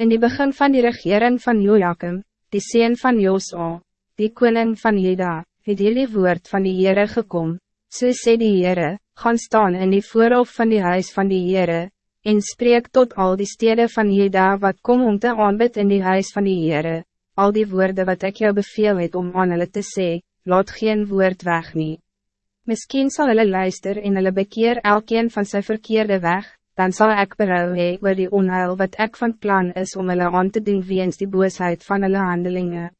In die begin van die regering van Joachim, die sien van Josa, die koning van Juda, het jullie woord van die Heere gekom, so sê die Heere, gaan staan in die voorhof van die huis van die Heere, en spreek tot al die steden van Juda wat kom om te aanbid in die huis van die Heere, al die woorden wat ik jou beveel het om aan hulle te sê, laat geen woord weg nie. Misschien zal hulle luister en hulle bekeer elkeen van zijn verkeerde weg, dan zal ik berouw hee oor die onheil wat ik van plan is om hulle aan te doen weens die boosheid van hulle handelingen.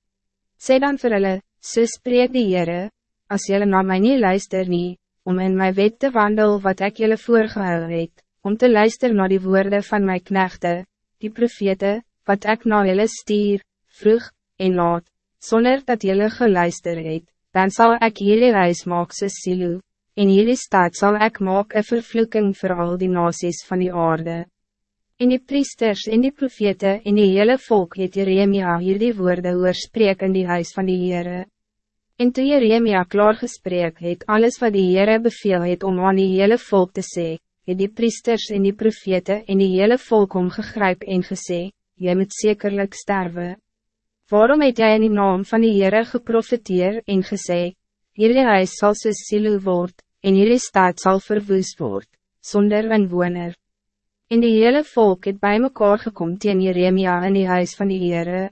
Sê dan vir hulle, so spreek die Heere, as julle na my nie luister nie, om in my wet te wandel wat ik julle voorgehou het, om te luisteren naar die woorden van mijn knechten, die profete, wat ik naar julle stuur, vroeg, en laat, zonder dat jullie geluister het, dan zal ik jullie reis maak soos silo, en jullie staat zal ik maak een vervloeking voor al die nasies van die aarde. En die priesters en die profete en die hele volk het Jeremia hierdie woorde oorspreek in die huis van die Heere. En toe Jeremia klaar gesprek het alles wat die Heere beveel het om aan die hele volk te sê, het die priesters en die profete en die hele volk omgegryp en gesê, jy moet zekerlijk sterven. Waarom het jy in die naam van die Heere geprofiteer en gesê, Hierdie huis sal soos silo word, en hierdie stad sal verwoes word, sonder een woner. En die hele volk het bij mekaar gekom teen Jeremia in die huis van die Heere.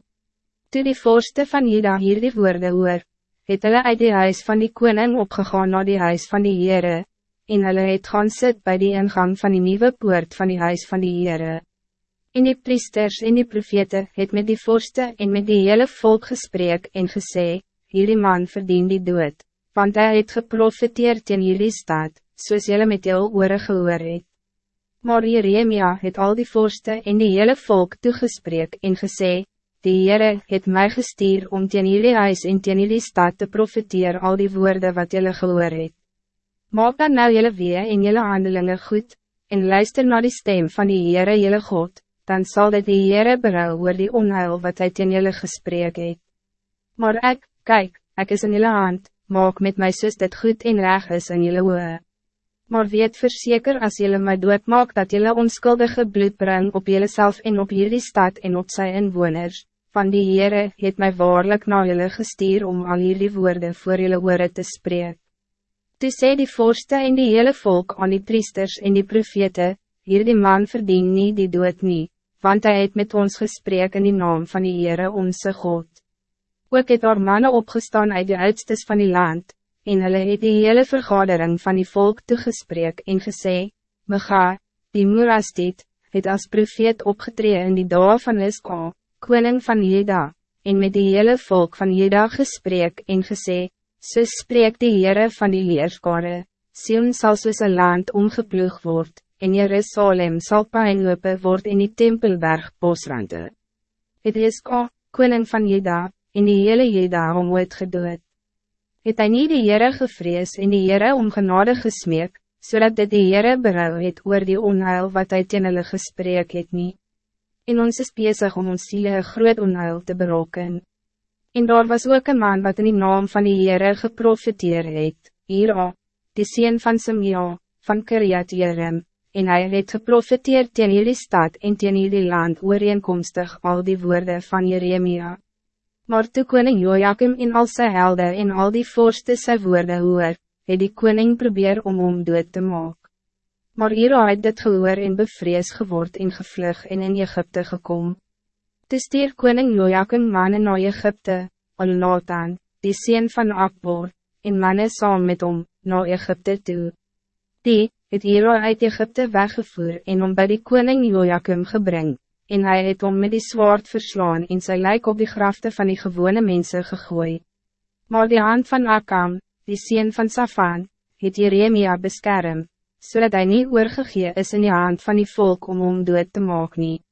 Toe die voorste van Jida hierdie woorde hoor, het hulle uit die huis van die koning opgegaan naar die huis van die Heere, en hulle het gaan sit by die ingang van die nieuwe poort van die huis van die Heere. En die priesters en die profete het met die vorste en met die hele volk gesprek en gesê, hierdie man verdien die dood, want hij het geprofiteerd in jullie staat, soos jylle met jou oore gehoor het. Maar Jeremia het al die vorste en die hele volk toegesprek en gesê, die Heere het mij gestuur om teen jullie huis en teen jullie staat te profiteer al die woorden wat jylle gehoor het. Maak dan nou jylle wee en jylle handelingen goed, en luister naar die stem van die Heere jylle God, dan zal dit die Heere berouw oor die onheil wat hy teen julle gesprek het. Maar ik, kijk, ik is in julle hand, maak met my soos dit goed en reg is in julle oe. Maar weet verzeker als julle my dood maak dat julle onskuldige bloed bring op julle self en op jullie stad en op sy inwoners, van die Heere het my waarlik na julle gestuur om al jullie woorden voor julle oore te spreek. Toe sê die voorste en die hele volk aan die priesters en die profete, hier die man verdien nie die dood nie, want hij het met ons gesprek in die naam van die Heere onze God. Ook het daar mannen opgestaan uit de uitstes van die land, en hulle het die hele vergadering van die volk toegesprek en gesê, Mega, die Moerastit, het als profeet opgetreden in die dag van Iska, koning van Jeda, en met die hele volk van Jeda gesprek en gesê, so spreek die Heere van die Heerskare, Sion sal soos een land omgeploeg word, en Jerusalem zal pijn lopen word in die tempelberg bosrande. Het is ka, koning van Jeda, en die hele Jeda om ooit gedood. Het hy nie die Heere gevrees en die Heere om genade gesmeek, zodat dit die Heere berouw het oor die onheil wat hy teen hulle gesprek het nie. En ons is bezig om ons siele een groot onheil te berokken. En daar was ook een man wat in die naam van die Heere geprofiteer het, Ira, die sien van Simea, van Kiriat Jerem, en hij het geprofiteerd teen jullie stad en teen jullie land ooreenkomstig al die woorden van Jeremia. Maar toe koning Joachim en al sy helde en al die voorste sy woorde hoor, het die koning probeer om hom dood te maak. Maar Ira het dit gehoor en bevrees geword en gevlug en in Egypte gekom. Toe stuur koning Joachim manne na Egypte, al Nathan, die sien van Akbor, en manne saam met hom, na Egypte toe. Die, het Hero uit Egypte weggevoer en om bij die koning Joachim gebring, en hij het om met die zwaard verslaan en sy lijk op die grafte van die gewone mensen gegooi. Maar die hand van Akam, die sien van Safan, het Jeremia beskerm, zodat hij niet oorgegee is in die hand van die volk om om dood te maak nie.